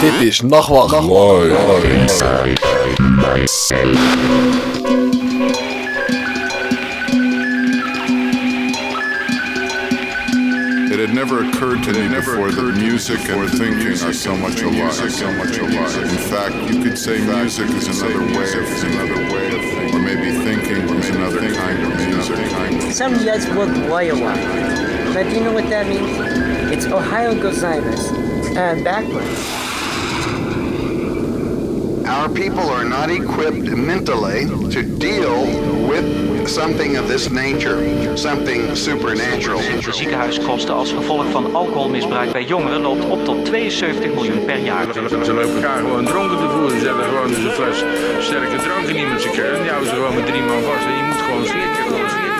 Dit is Nachtwacht. It had never occurred to me before that music and thinking are so much alike. So much alike. In fact, you could say music is another way of another way of thinking, or maybe thinking is another kind of music. Some Yaz work Waiawa. But do you know what that means? It's Ohio Gozaimas. Uh, backwards. Our people are not equipped mentally to deal with something of this nature, something supernatural. De ziekenhuiskosten als gevolg van alcoholmisbruik bij jongeren loopt op tot 72 miljoen per jaar. Ze lopen elkaar gewoon dronken te voeren. Ze hebben gewoon dus een fles sterke drank in iemand zijn keuken. Die houden ze gewoon met drie man vast. En je moet gewoon slikken, gewoon slikken.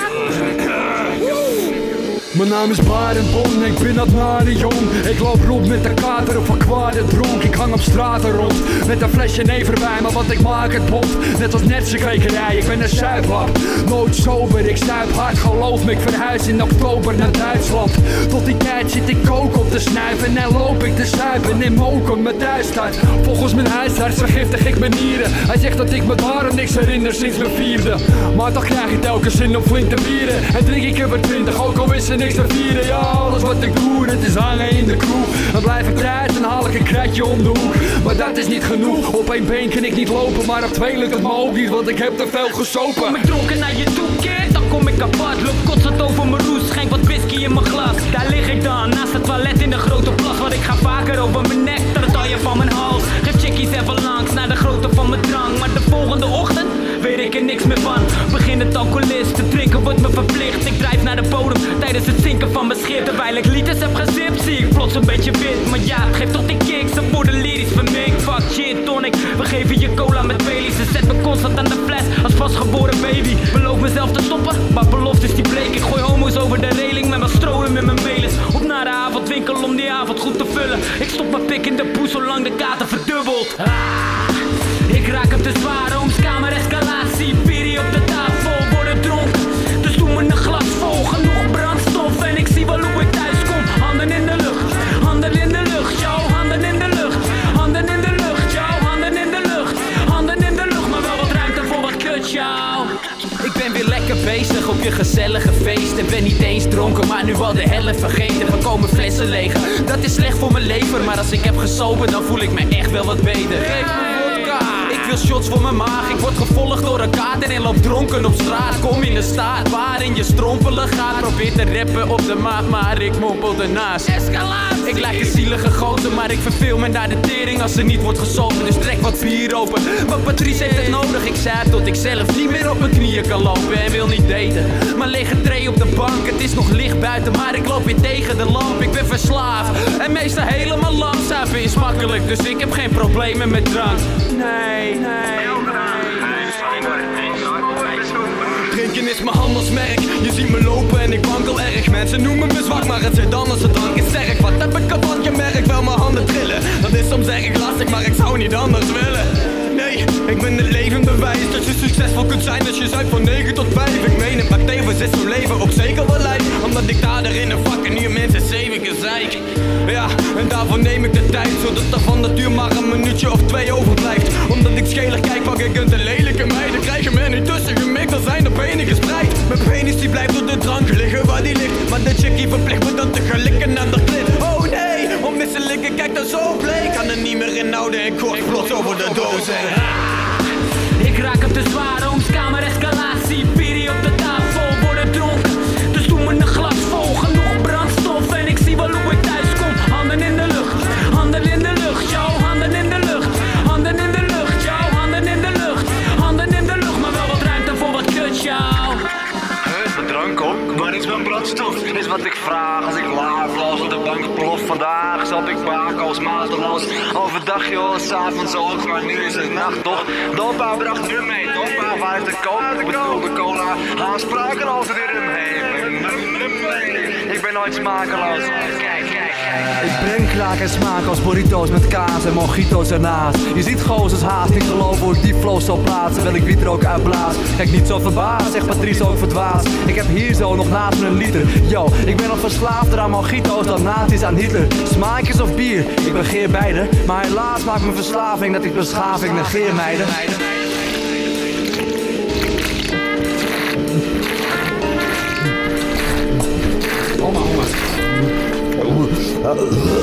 Mijn naam is Barenbon, ik ben dat nare jong Ik loop rond met de kater of kwade dronk. Ik hang op straten rond, met een flesje never bij Maar wat ik maak het bot, net als netse Ik ben een zuiplap, nooit sober Ik zuip hard, geloof me, ik verhuis in oktober naar Duitsland. Tot die tijd zit ik kook op te snuiven En loop ik te zuipen in moken met thuistuin Volgens mijn huisarts vergiftig ik mijn nieren. Hij zegt dat ik me daarom niks herinner sinds mijn vierde. Maar toch krijg ik telkens zin om flink te bieren. En drink ik er weer twintig, ook al is niks te vieren Ja, alles wat ik doe, het is hangen in de kroeg. Dan blijf ik thuis en haal ik een kratje om de hoek. Maar dat is niet genoeg, op één been kan ik niet lopen. Maar op twee lukt het me ook niet, want ik heb te veel gesopen. Kom ik dronken naar je toe, kid, dan kom ik kapot Loop kotsend over mijn roes, schenk wat whisky in mijn glas. Daar lig ik dan, naast het toilet in de grote plas. Want ik ga vaker over mijn nek, dan het je van mijn hals. Geef chickies even langs, naar de grootte van mijn drank Maar de volgende ochtend, weet ik er niks meer van. Begin het alcoholist, te drinken wordt me verplicht. Ik drijf naar de Terwijl ik liters heb gezipt, zie ik plots een beetje wit. Maar ja, het geeft toch die kick, ze worden lyrisch vermikt Fuck shit, tonic, we geven je cola met Baileys. Ze zet me constant aan de fles, als vastgeboren baby. Beloof mezelf te stoppen, maar beloftes die bleek Ik gooi homo's over de reling met mijn stroom met mijn melis. Op naar de avondwinkel om die avond goed te vullen. Ik stop mijn pik in de poes zolang de kater verdubbelt. Ah, Ik raak hem te zwaar, je gezellige feest. En ben niet eens dronken, maar nu al de helft vergeten. We komen flessen leeg, dat is slecht voor mijn lever Maar als ik heb gesopen, dan voel ik me echt wel wat beter. Geef me vodka. Ik wil shots voor mijn maag, ik word gevolgd door een kater en loop dronken op straat. Kom in de staat waarin je strompelen gaat. Probeer te rappen op de maat, maar ik mompel ernaast. Escalatie! Ik lijk een zielige gozer, maar ik verveel me naar de tering als er niet wordt gesopen Dus trek wat bier open, want Patrice heeft het nodig. Ik zei tot ik zelf niet meer op mijn knieën kan lopen en wil niet daten. Maar lig een tray op de bank, het is nog licht buiten Maar ik loop weer tegen de lamp, ik ben verslaafd En meestal helemaal lam, zuipen is makkelijk Dus ik heb geen problemen met drank. Nee, Is mijn handelsmerk, je ziet me lopen en ik wankel erg. Mensen noemen me zwak, maar het zit dan als drank is sterk. Wat heb ik kapot gemerkt, wel mijn handen trillen. Dat is soms erg lastig, maar ik zou niet anders willen. Nee, ik ben het levend bewijs Dat je succesvol kunt zijn als je zuipt van 9 tot 5 Ik meen het, maar tevens is zo'n leven ook zeker wel lijf. Omdat ik daar in een vak en hier mensen zeven gezeik Ja, en daarvoor neem ik de tijd Zodat er van de duur maar een minuutje of twee overblijft. Omdat ik schelig kijk, pak ik een lelijke meid die blijft op de drank liggen waar die ligt. Maar de chickie verplicht me dan te gaan likken naar de klit Oh nee, ik kijk dan zo bleek. Kan er niet meer inhouden en kort plots over de doos ook, maar nu is het nacht toch? Dopa bracht nu mee, Dopa waar de cola? Ik bedoel de cola Aanspraken over de rum heen. Ik ben nooit smakeloos. Kijk, kijk, Ik breng kraak en smaak als burritos met kaas en mojito's ernaast. Je ziet gozers haast niet geloven hoe die flow zal plaatsen. Terwijl ik wiet ook uitblaas. Kijk niet zo verbaasd, zegt Patrice ook verdwaasd. Ik heb hier zo nog naast een liter. Yo, ik ben nog verslaafder aan mojito's dan nazi's aan Hitler. Smaakjes of bier, ik begeer beide. Maar helaas maakt mijn verslaving dat ik beschaving negeer meiden. Uh.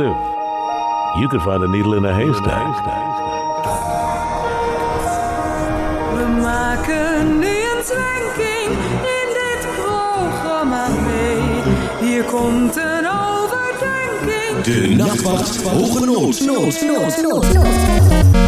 Impressive. You could find a needle in a haystack. We maken nu een zwenking in dit programma mee. Hier komt een overdenking. De nachtwacht Hoge Nood. Nood, nood, nood, nood.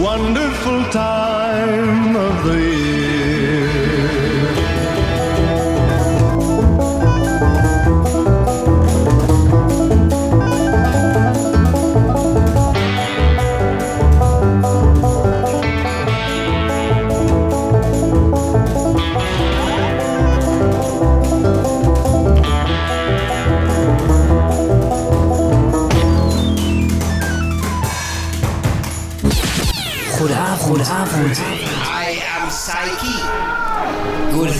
wonder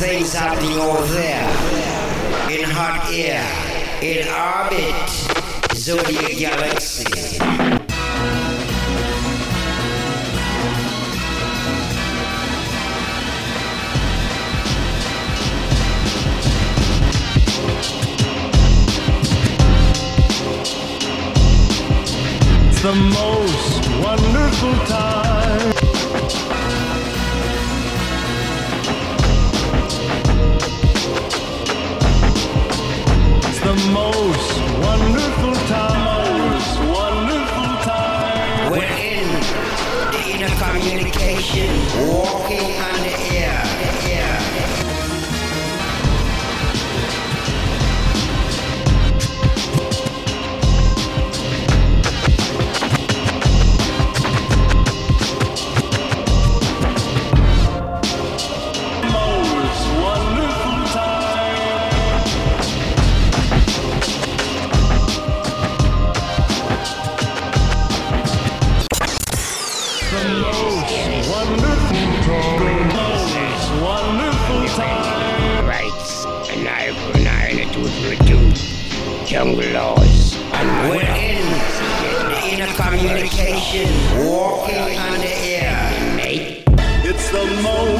things happening over there. In hot air. In orbit. Zodiac galaxy. The most wonderful time. On Jungle laws. And we're in the inner communication, walking on the air. Mate. It's the most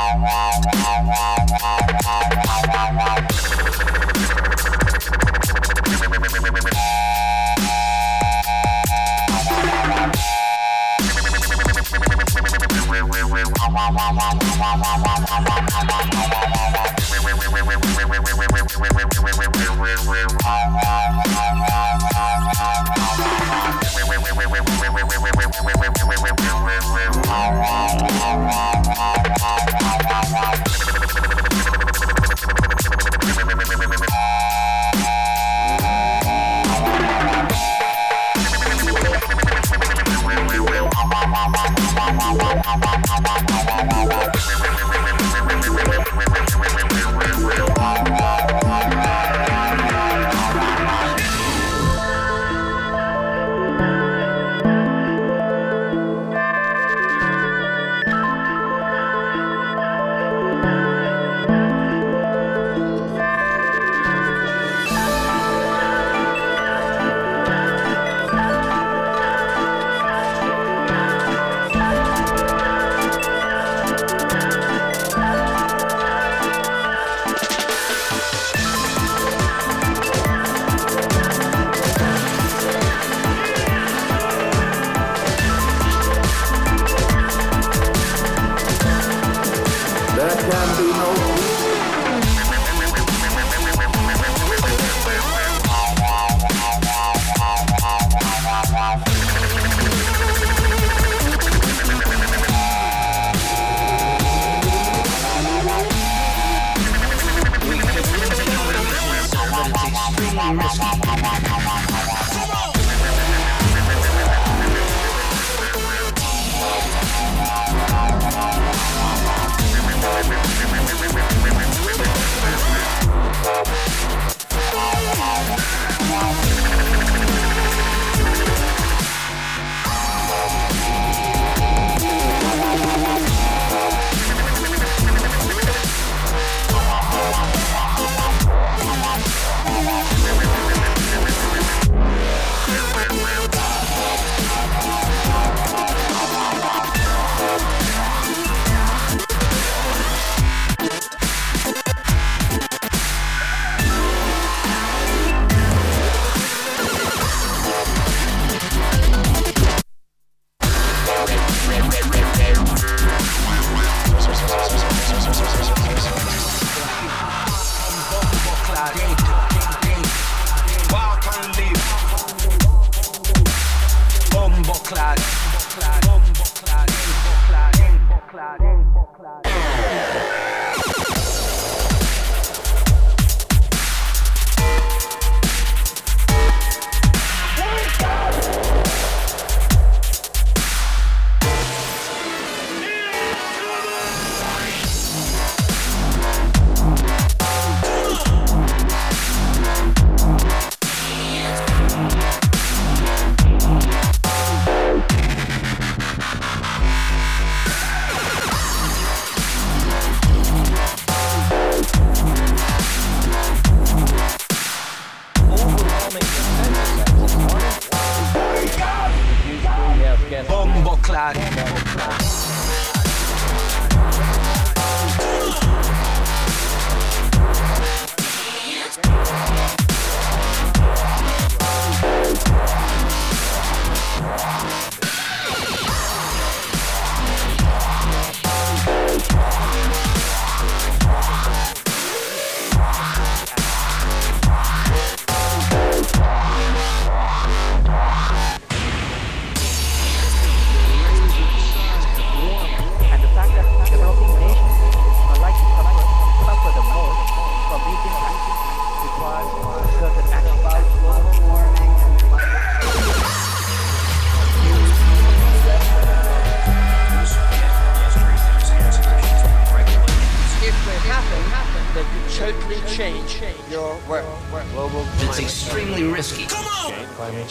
Wow, wow.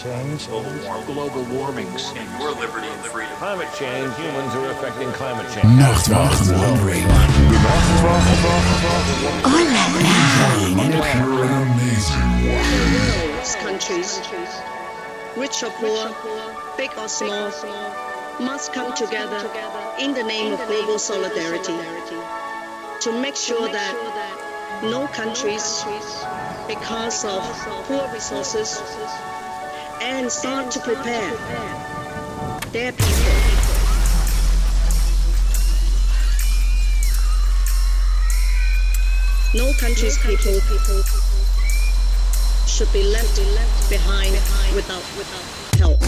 Change. Global, global warmings. And your liberty and freedom. Climate change. Humans are affecting climate change. Nachtwacht wondering. De Nachtwacht. countries, rich or poor, big or small, must come together in the name of global solidarity to make sure that no countries, because of poor resources, and start to prepare their people. No country's people should be left behind without help.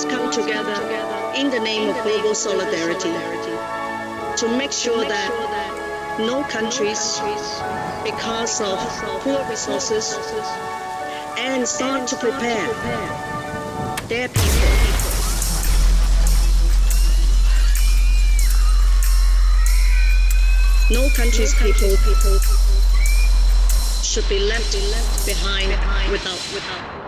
Must come together in the name of global solidarity to make sure that no countries, because of poor resources, and start to prepare their people. No country's people should be left behind without without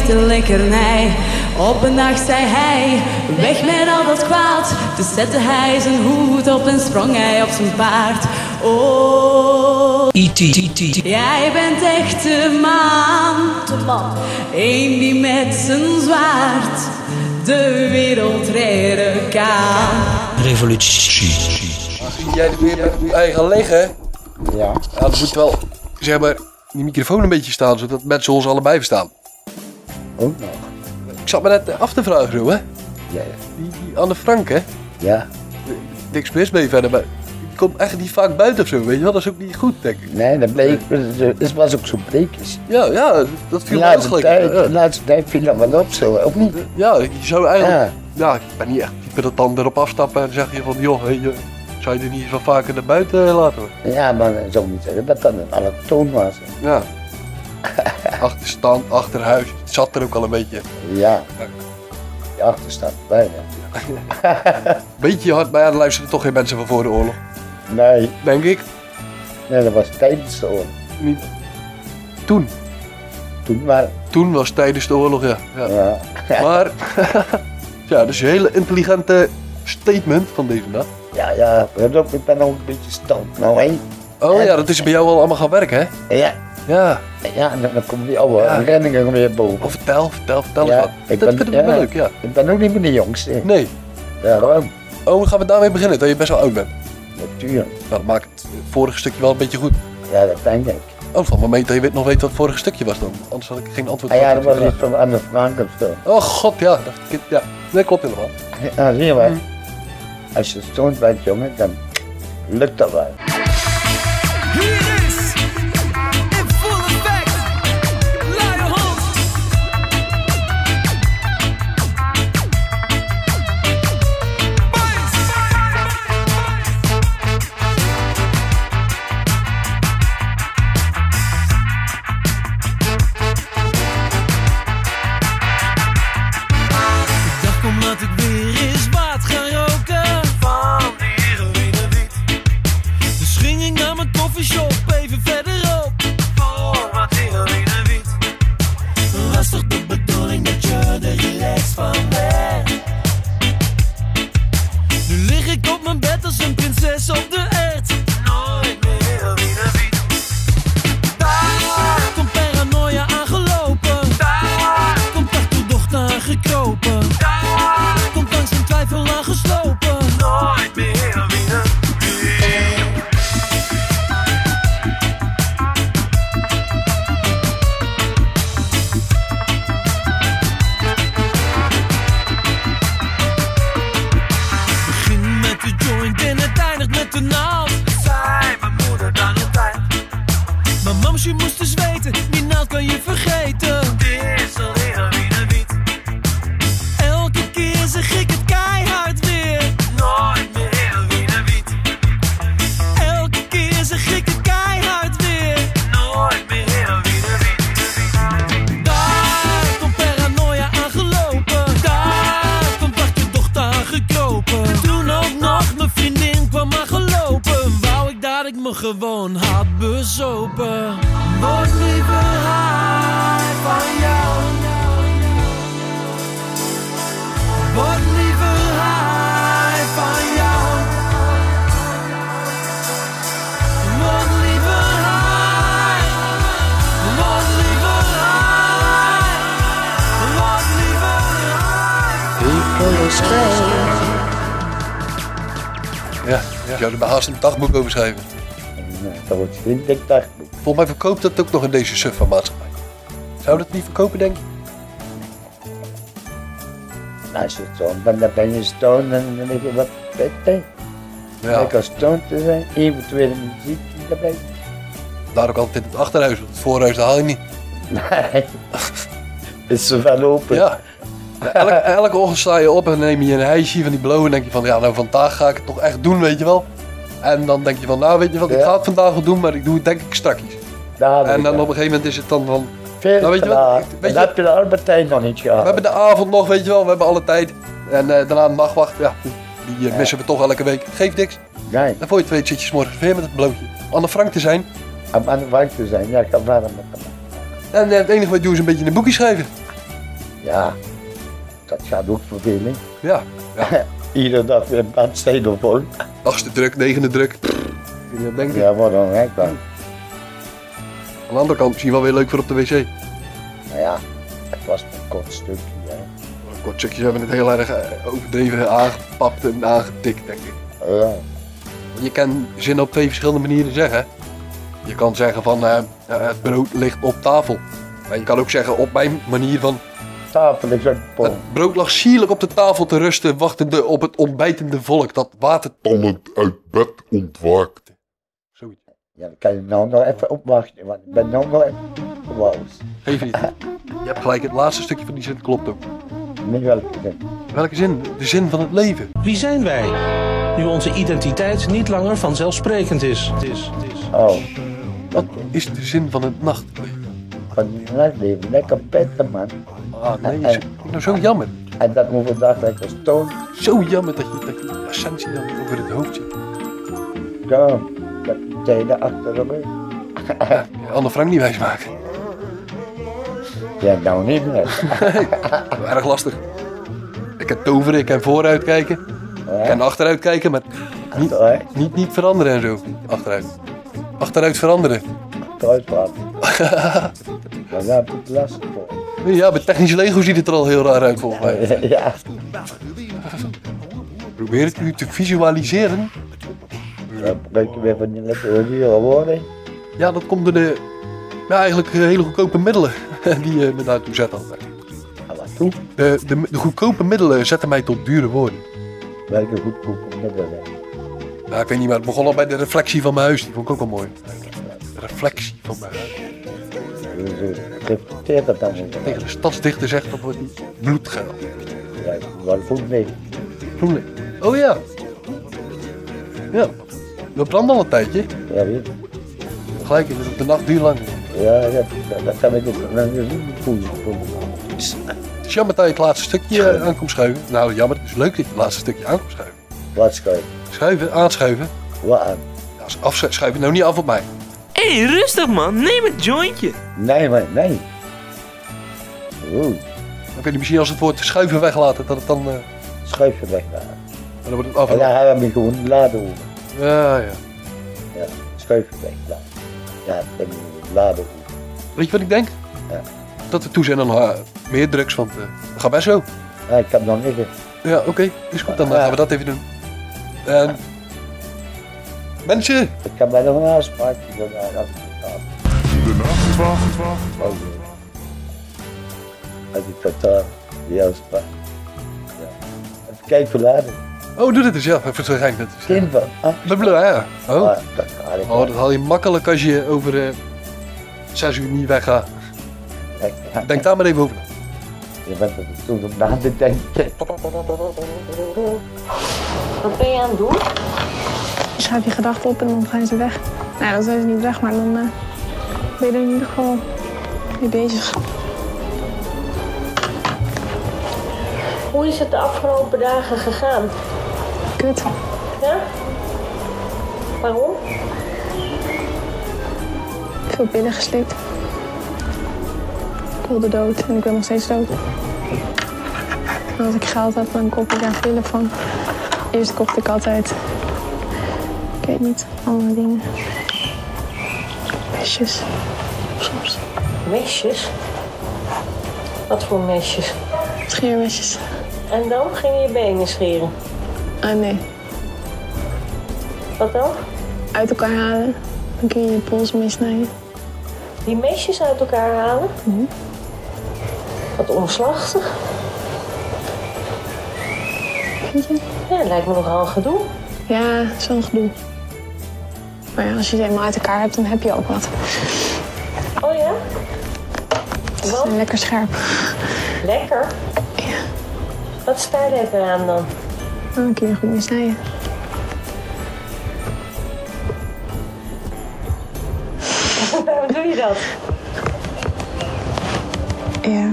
echte lekkernij. Op een dag zei hij, weg met al dat kwaad. Dus zette hij zijn hoed op en sprong hij op zijn paard. Oh, jij bent echt de man, de man. Eén die met zijn zwaard de wereld redden kan. Revolutie. Zie jij er weer met je eigen liggen? Ja. Ja, dat moet wel, zeg maar, die microfoon een beetje staan, zodat mensen ons allebei verstaan. Nog. Ik zat me net af te vragen zo, hè? Ja. Die, die Anne Frank, hè? Ja. Niks mis mee verder, maar die komt echt niet vaak buiten of zo, weet je wel? Dat is ook niet goed, denk ik. Nee, dat bleek. Het was ook zo bleekjes. Ja, ja, dat viel me gelijk. tijd, Ja. de laatste tijd viel dat wel op zo, ook niet? Ja, je zou eigenlijk... Ja. Ja, ik ben niet echt type dat dan erop afstappen en zeg je van... joh, hey, je, zou je er niet wat vaker naar buiten eh, laten? hoor? Ja, maar ik zou niet dat dat een allochtoon was. Ja. Achterstand, achterhuis, het zat er ook al een beetje. Ja. Die achterstand bij, Beetje hard, maar ja, er luisteren toch geen mensen van voor de oorlog. Nee. Denk ik. Nee, dat was tijdens de oorlog. Niet. Toen. Toen, maar... Toen was tijdens de oorlog, ja. ja. Ja. Maar, ja, dat is een hele intelligente statement van deze dag. Ja, ja, ik ben ook een beetje stout nou, hè. Oh ja, dat is bij jou al allemaal gaan werken, hè? Ja. Ja. Ja, en dan dan komen die oude Ja. herinneringen weer boven. Oh, vertel, vertel, vertel ja, wat. Ik dat ben, vind ik ja, wel leuk, ja. Ik ben ook niet meer de jongste. Nee. Daarom. Oh, gaan we daarmee beginnen, dat je best wel oud bent? Natuurlijk. Nou, dat maakt het vorige stukje wel een beetje goed. Ja, dat denk ik. Oh, van moment dat je weet- nog weet wat het vorige stukje was dan. Anders had ik geen antwoord Ah ja, dat was iets van Anne Frank of zo. Oh god, ja. Dat, ja, dat klopt helemaal. Ja, zie je wel. Mm. Als je stoned bent, jongen, dan lukt dat wel. Er bij haast een dagboek over schrijven. Dat wordt geen dik dagboek. Volgens mij verkoopt dat ook nog in deze suffe maatschappij. Zou dat niet verkopen, denk je? Nou, Als je stoned bent, dan ben je stoned en dan heb je wat beter. Ja. Lekker stoned te zijn, eventuele muziek erbij. Daar ook altijd in het achterhuis, want het voorhuis haal je niet. Nee. Is ze wel open? Ja. Elke, elke ochtend sta je op en neem je een ijsje van die blowen en denk je van, ja, nou vandaag ga ik het toch echt doen, weet je wel. En dan denk je van, nou weet je wat, ik ga het vandaag wel doen, maar ik doe het denk ik straks. en dan op een gegeven moment is het dan van, Veel nou weet je wat, weet Dan je, heb je de arbeidstijd nog niet gehad. we hebben de avond nog, weet je wel, we hebben alle tijd. En eh, daarna de nachtwacht, ja, die eh, missen we toch elke week. Geeft niks. Nee. En voor je het weet zit je 's morgens weer met het blootje. Anne Frank te zijn. Om aan de bank te zijn, ja, ik ga verder met hem. En eh, het enige wat je doet is een beetje een boekje schrijven. Ja, dat gaat ook verveling. Ja. ja. Iedere dag weer een bladzijde vol. Achtste druk, negende druk. Dat denken? Ja, wat dan gek dan. Aan de andere kant misschien wel weer leuk voor op de wc. Nou ja, het was een kort stukje. Hè. Kort stukjes hebben het heel erg eh, overdreven aangepakt en aangetikt, denk ik. Ja. Je kan zin op twee verschillende manieren zeggen. Je kan zeggen van eh, eh, het brood ligt op tafel. Maar je kan ook zeggen op mijn manier van Tafel het brood lag sierlijk op de tafel te rusten, wachtende op het ontbijtende volk dat watertonnend uit bed ontwaakte. Ja, dan kan je nou nog even opwachten, want ik ben nou nog even wauw. Geef niet. Je hebt gelijk, het laatste stukje van die zin klopt ook. Niet welke zin. Welke zin? De zin van het leven. Wie zijn wij? Nu onze identiteit niet langer vanzelfsprekend is. Het is, het is. Oh. Wat is de zin van het nachtleven? Van het nachtleven, lekker petten man. Ah nee, En- zo, nou, zo jammer. En dat moet vandaag lekker stoon. Zo jammer dat je, dat je de essentie dan over het hoofd ziet. Ja, dat tijden achter de rug. Ja, Anne Frank niet wijsmaken. Ja, nou niet meer. Erg lastig. Ik kan toveren, ik kan vooruit kijken. Ik kan achteruit kijken, maar niet, niet, niet veranderen en zo. Achteruit. Achteruit veranderen. Praten. Maar daar heb ik last voor. Ja, bij technische Lego ziet het er al heel raar uit volgens mij. Ja. Probeer het u te visualiseren. Dan gebruik je weer van die lekkere dure woorden. Ja, dat komt door de ja, eigenlijk eh, hele goedkope middelen die je me daartoe zet altijd. wat toe? De, de, de goedkope middelen zetten mij tot dure woorden. Welke goedkope middelen? Nou, ik weet niet, maar het begon al bij de reflectie van mijn huis. Die vond ik ook wel mooi. Reflectie van mijn huis. Zo reflecteert dat dan. Tegen de stadsdichter zegt dat wordt bloedgeld. Ja, wel goed mee. Groenlicht. Oh ja. Ja. We branden al een tijdje. Ja, weet je. Gelijk, de nacht duurt lang. Ja, ja, dat, dat kan ik ook. Dat is niet goed. Het is jammer dat je het laatste stukje eh, aan komt schuiven. Nou, jammer. Het is leuk dat je het laatste stukje aan komt schuiven. Wat schuiven? Schuiven, aanschuiven. Wat aan? Ja, afschuiven. Nou, niet af op mij. Hé, hey, rustig man, neem een jointje. Nee, maar nee. Oeh. Ik weet niet, misschien als het woord schuiven weglaten, dat het dan... eh Schuif je weg daar. dan wordt het af En dan hebben we gewoon laden over. Ja, ja. Ja, schuif je weg daar. Ja, dan laden over. Weet je wat ik denk? Ja. Dat we toe zijn aan eh, meer drugs, want uh, gaat best zo. Ja, ik heb nog liggen. Ja, oké. Is goed, dan eh, gaan we dat even doen. En... Mensen! Ik heb bij nog een naar De nachtwacht. Oh, Als ik dat daar, die afspraak. Ja. Even kijken hoe laat het Oh, doe dit eens, ja. Even zo gein. Dat is, Kind van. Ah. Blablabla, ja. Oh. Ah, oh, dat haal je makkelijk als je over uh, zes uur niet weggaat. Denk daar maar even over. Je bent er toen om na te denken. Wat ben je aan het doen? Je schrijft je gedachten op en dan gaan ze weg. Nou, dan zijn ze niet weg, maar dan uh, ben je er in ieder geval mee bezig. Hoe is het de afgelopen dagen gegaan? Kut. Ja? Waarom? Veel pillen geslikt. Ik wilde dood en ik ben nog steeds dood. En als ik geld heb, dan koop ik daar pillen van. Eerst kocht ik altijd, ik weet niet, andere dingen. Mesjes. Soms. Mesjes? Wat voor mesjes? Scheermesjes. En dan ging je je benen scheren? Ah, nee. Wat dan? Uit elkaar halen. Dan kun je je pols meesnijden. Die mesjes uit elkaar halen? Mm Wat omslachtig. Vind je? Ja, lijkt me nogal een gedoe. Ja, zo'n gedoe. Maar ja, als je het eenmaal uit elkaar hebt, dan heb je ook wat. Oh ja? Het is lekker scherp. Lekker? Ja. Wat is daar lekker aan dan? Nou, dan kun je goed mee snijden. Waarom doe je dat? Ja.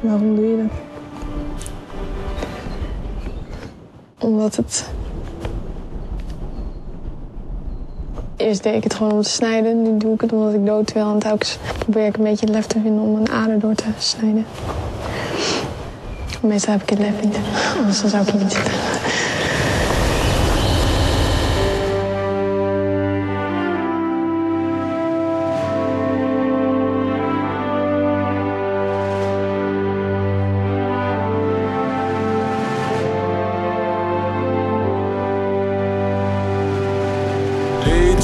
Waarom doe je dat? Omdat het... Eerst deed ik het gewoon om te snijden. Nu doe ik het omdat ik dood wil. En telkens probeer ik een beetje het lef te vinden om een ader door te snijden. Meestal heb ik het lef niet. Anders zou ik hier niet zitten.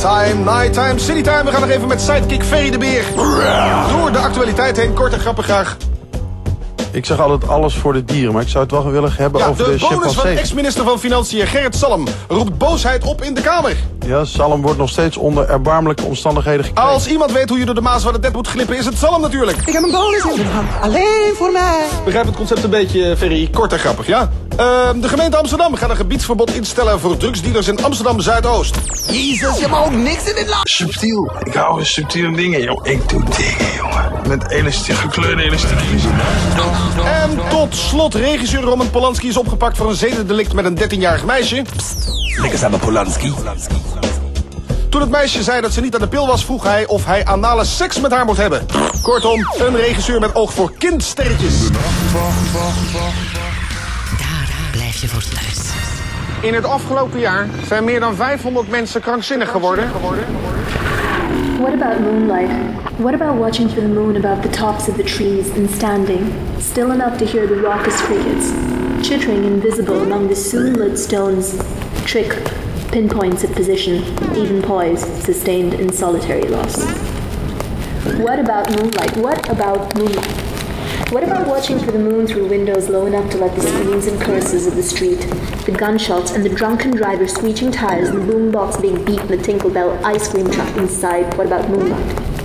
Nighttime, nighttime, citytime. We gaan nog even met sidekick Ferry de Beer. Door de actualiteit heen, kort en grappig graag. Ik zeg altijd alles voor de dieren, maar ik zou het wel willen hebben Ja, over de de, bonus van ex-minister van Financiën Gerrit Salm roept boosheid op in de Kamer. Ja, Salem wordt nog steeds onder erbarmelijke omstandigheden gekregen. Als iemand weet hoe je door de maas van het net moet glippen, is het Salm natuurlijk. Ik heb een bonus in mijn hand. Alleen voor mij. Begrijp het concept een beetje, Ferry, kort en grappig, ja? Ehm, de gemeente Amsterdam gaat een gebiedsverbod instellen voor drugsdealers in Amsterdam-Zuidoost. Jezus, je mag ook niks in dit land. Subtiel. Ik hou van subtiele dingen, joh. Ik doe dingen, jongen. Met elastiek, gekleurde elastiek. En tot slot, regisseur Roman Polanski is opgepakt voor een zedendelict met een 13-jarig meisje. Lekker samen Polanski. Toen het meisje zei dat ze niet aan de pil was, vroeg hij of hij anale seks met haar moet hebben. Kortom, een regisseur met oog voor kindsterretjes. Blijf je voor thuis. In het afgelopen jaar zijn meer dan 500 mensen krankzinnig geworden. What about moonlight? What about watching for the moon above the tops of the trees and standing, still enough to hear the raucous crickets, chittering invisible among the soon-lit stones, trick pinpoints of position, even poise, sustained in solitary loss? What about moonlight? What about moonlight? What about watching for the moon through windows low enough to let the screams and curses of the street, the gunshots and the drunken driver screeching tires and the boombox being beat and the Tinkle Bell ice cream truck inside? What about moonlight?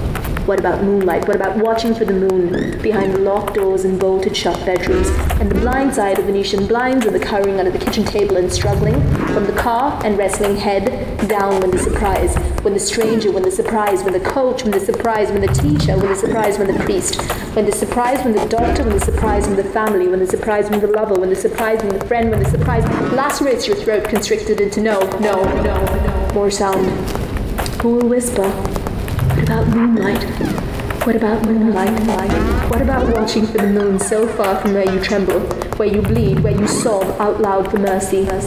What about moonlight? What about watching for the moon behind locked doors and bolted shut bedrooms and the blind side of Venetian blinds and the cowering under the kitchen table and struggling from the car and wrestling head down when the surprise, when the stranger, when the surprise, when the coach, when the surprise, when the teacher, when the surprise, when the priest, when the surprise, when the doctor, when the surprise, when the family, when the surprise, when the lover, when the surprise, when the friend, when the surprise lacerates your throat constricted into no, no, no, no. More sound. Who will whisper? What about moonlight? What about moonlight? What about watching for the moon so far from where you tremble, where you bleed, where you sob out loud for mercy? A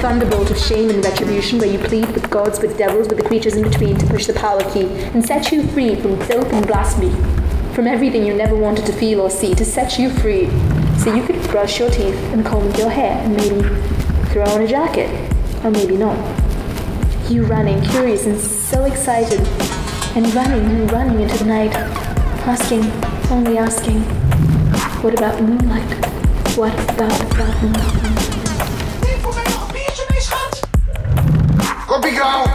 thunderbolt of shame and retribution, where you plead with gods, with devils, with the creatures in between to push the power key and set you free from filth and blasphemy, from everything you never wanted to feel or see, to set you free, so you could brush your teeth and comb your hair and maybe throw on a jacket, or maybe not. You running, curious and so excited, and running and running into the night, asking, only asking, what about moonlight? What about, about moonlight? Kopie grauw!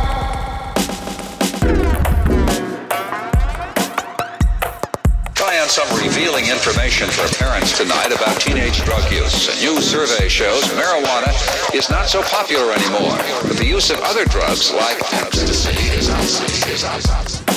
Try on some revealing information for parents tonight about teenage drug use. A new survey shows marijuana is not so popular anymore, but the use of other drugs like ecstasy is out.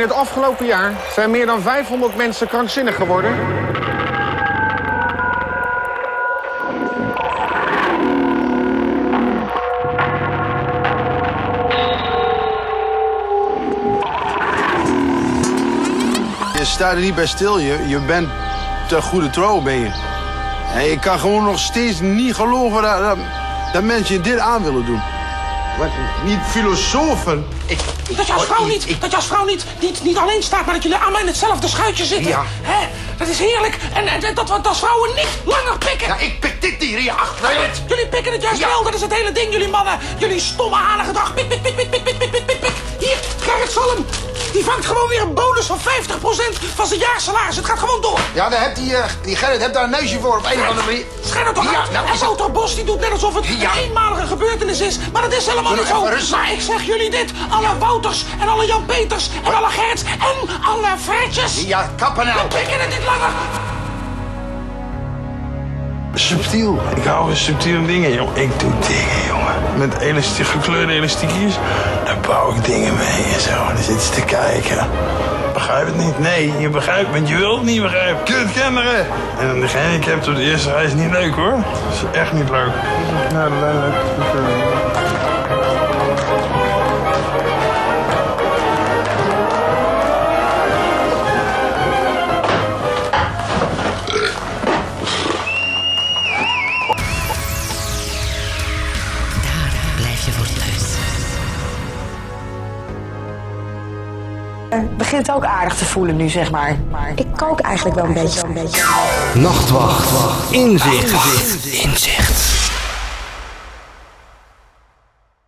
In het afgelopen jaar zijn meer dan 500 mensen krankzinnig geworden. Je staat er niet bij stil. Je, je bent te goede trouw, ben je. En ik kan gewoon nog steeds niet geloven dat, dat, dat mensen je dit aan willen doen. Wat, niet filosofen. Ik, Dat je als vrouw niet, dat je als vrouw niet, niet, niet alleen staat, maar dat jullie allemaal in hetzelfde schuitje zitten. Ja. Hè? Dat is heerlijk. En, en dat we als vrouwen niet langer pikken. Ja, ik pik dit hier hier achter. Jullie pikken het juist wel, dat is het hele ding, jullie mannen. Jullie stomme. Pik, pik, pik, pik, pik, pik, pik, pik, pik, pik. Hier, Gerrit Salm. Die vangt gewoon weer een bonus van 50% van zijn jaarsalaris. Het gaat gewoon door. Ja, daar heeft die, eh, die Gerrit heeft daar een neusje voor op een of andere manier. Schijn toch ja, uit. nou en is het... Wouter Bos die doet net alsof het Ja. een eenmalige gebeurtenis is. Maar dat is helemaal niet zo. rustig. Maar ik zeg jullie dit. Alle Wouters en alle Jan Peters en alle Gerrits en alle Fredjes. Ja, kappen nou. We pikken het niet langer. Subtiel. Ik hou van subtiele dingen, joh. Ik doe dingen, jongen. Met elastie, gekleurde elastiekjes, daar bouw ik dingen mee en zo. Dan zit je te kijken. Begrijp het niet? Nee, je begrijpt, want je wilt het niet begrijpen. Kut kinderen! En de gehandicapt op de eerste rij is niet leuk, hoor. Dat is echt niet leuk. Nou, leuk. Het begint ook aardig te voelen nu, zeg maar. Ik kook eigenlijk wel een beetje. Een beetje. Nachtwacht. Inzicht. Inzicht.